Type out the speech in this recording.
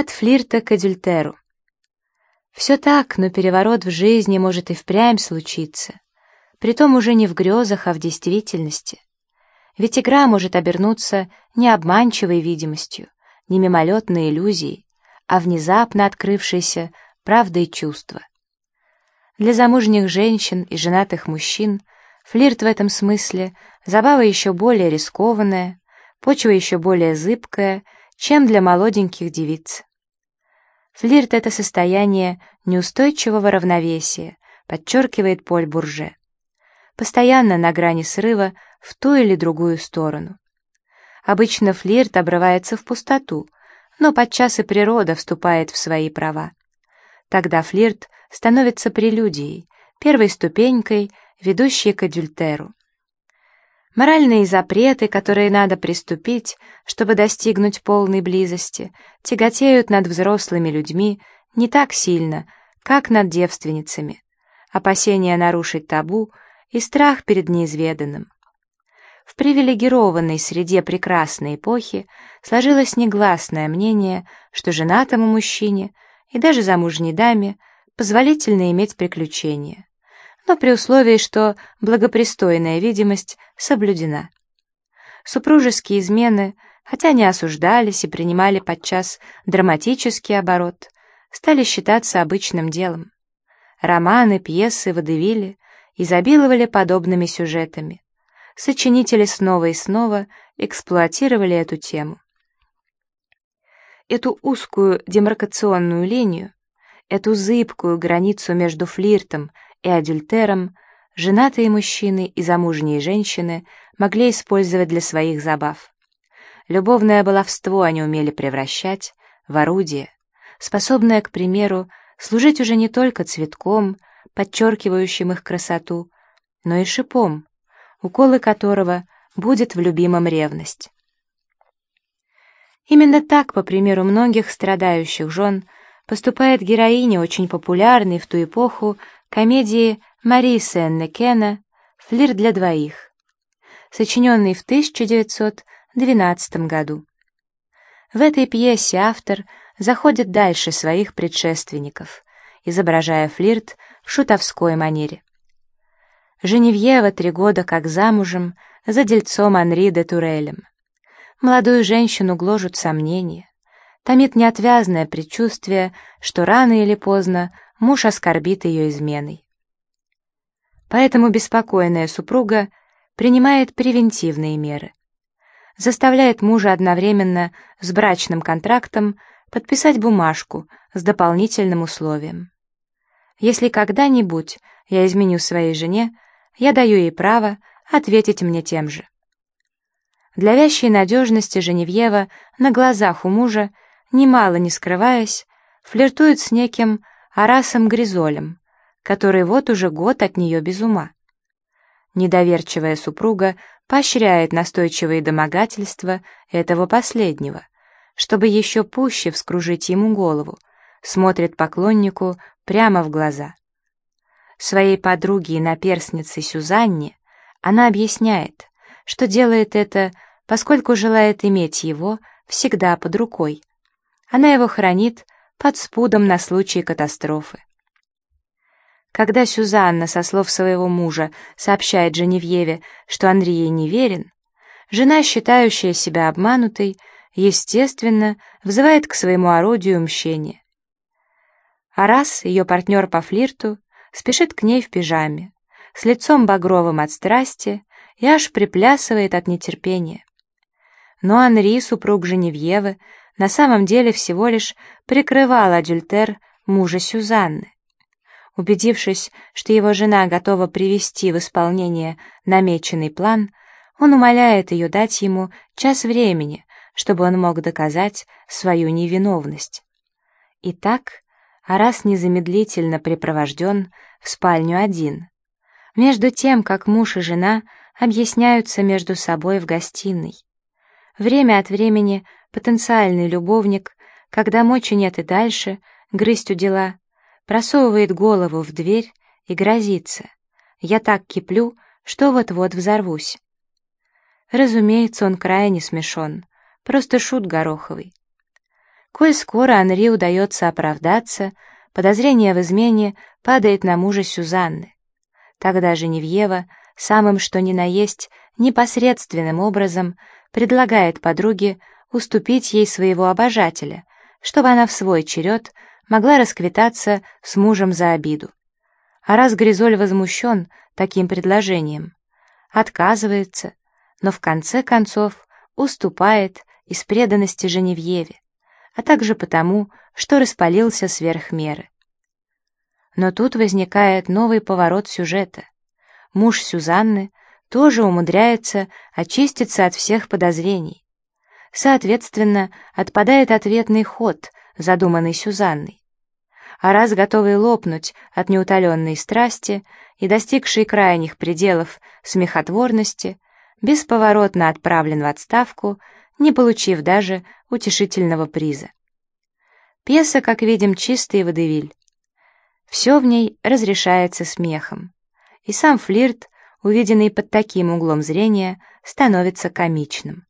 От флирта к адюльтеру. Все так, но переворот в жизни может и впрямь случиться. Притом уже не в грезах, а в действительности. Ведь игра может обернуться не обманчивой видимостью, не мимолетной иллюзией, а внезапно открывшейся правдой чувства. Для замужних женщин и женатых мужчин флирт в этом смысле забава еще более рискованная, почва еще более зыбкая, чем для молоденьких девиц. Флирт — это состояние неустойчивого равновесия, подчеркивает Поль Бурже. Постоянно на грани срыва в ту или другую сторону. Обычно флирт обрывается в пустоту, но подчас и природа вступает в свои права. Тогда флирт становится прелюдией, первой ступенькой, ведущей к адюльтеру. Моральные запреты, которые надо приступить, чтобы достигнуть полной близости, тяготеют над взрослыми людьми не так сильно, как над девственницами. Опасение нарушить табу и страх перед неизведанным. В привилегированной среде прекрасной эпохи сложилось негласное мнение, что женатому мужчине и даже замужней даме позволительно иметь приключения но при условии, что благопристойная видимость соблюдена. Супружеские измены, хотя не осуждались и принимали подчас драматический оборот, стали считаться обычным делом. Романы, пьесы, водевили изобиловали подобными сюжетами. Сочинители снова и снова эксплуатировали эту тему. Эту узкую демаркационную линию, эту зыбкую границу между флиртом и адюльтером женатые мужчины и замужние женщины могли использовать для своих забав. Любовное баловство они умели превращать в орудие, способное, к примеру, служить уже не только цветком, подчеркивающим их красоту, но и шипом, уколы которого будет в любимом ревность. Именно так, по примеру многих страдающих жен, поступает героиня очень популярной в ту эпоху комедии Мари Сен-Некена «Флир для двоих», сочиненный в 1912 году. В этой пьесе автор заходит дальше своих предшественников, изображая флирт в шутовской манере. Женевьева три года как замужем за дельцом Анри де Турелем. Молодую женщину гложут сомнения. Томит неотвязное предчувствие, что рано или поздно муж оскорбит ее изменой. Поэтому беспокойная супруга принимает превентивные меры. Заставляет мужа одновременно с брачным контрактом подписать бумажку с дополнительным условием. Если когда-нибудь я изменю своей жене, я даю ей право ответить мне тем же. Для вящей надежности Женевьева на глазах у мужа, немало не скрываясь, флиртует с неким Арасом Гризолем, который вот уже год от нее без ума. Недоверчивая супруга поощряет настойчивые домогательства этого последнего, чтобы еще пуще вскружить ему голову, смотрит поклоннику прямо в глаза. Своей подруге и наперснице Сюзанне она объясняет, что делает это, поскольку желает иметь его всегда под рукой. Она его хранит под спудом на случай катастрофы. Когда Сюзанна, со слов своего мужа, сообщает Женевьеве, что Андрей ей не верен, жена, считающая себя обманутой, естественно, взывает к своему орудию мщения. А раз ее партнер по флирту спешит к ней в пижаме, с лицом багровым от страсти и аж приплясывает от нетерпения. Но Анри, супруг Женевьевы, на самом деле всего лишь прикрывал адюльтер мужа Сюзанны. Убедившись, что его жена готова привести в исполнение намеченный план, он умоляет ее дать ему час времени, чтобы он мог доказать свою невиновность. Итак, Арас незамедлительно припровожден в спальню один, между тем, как муж и жена объясняются между собой в гостиной. Время от времени потенциальный любовник, когда мочи нет и дальше, грызть у дела, просовывает голову в дверь и грозится. Я так киплю, что вот-вот взорвусь. Разумеется, он крайне смешон, просто шут гороховый. Коль скоро Анри удается оправдаться, подозрение в измене падает на мужа Сюзанны. Тогда Женевьева, самым что ни на есть, непосредственным образом предлагает подруге уступить ей своего обожателя, чтобы она в свой черед могла расквитаться с мужем за обиду. А раз Гризоль возмущен таким предложением, отказывается, но в конце концов уступает из преданности Женевьеве, а также потому, что распалился сверх меры. Но тут возникает новый поворот сюжета. Муж Сюзанны тоже умудряется очиститься от всех подозрений. Соответственно, отпадает ответный ход, задуманный Сюзанной. А раз готовый лопнуть от неутоленной страсти и достигший крайних пределов смехотворности, бесповоротно отправлен в отставку, не получив даже утешительного приза. Пьеса, как видим, чистый водевиль. Все в ней разрешается смехом. И сам флирт, увиденный под таким углом зрения, становится комичным.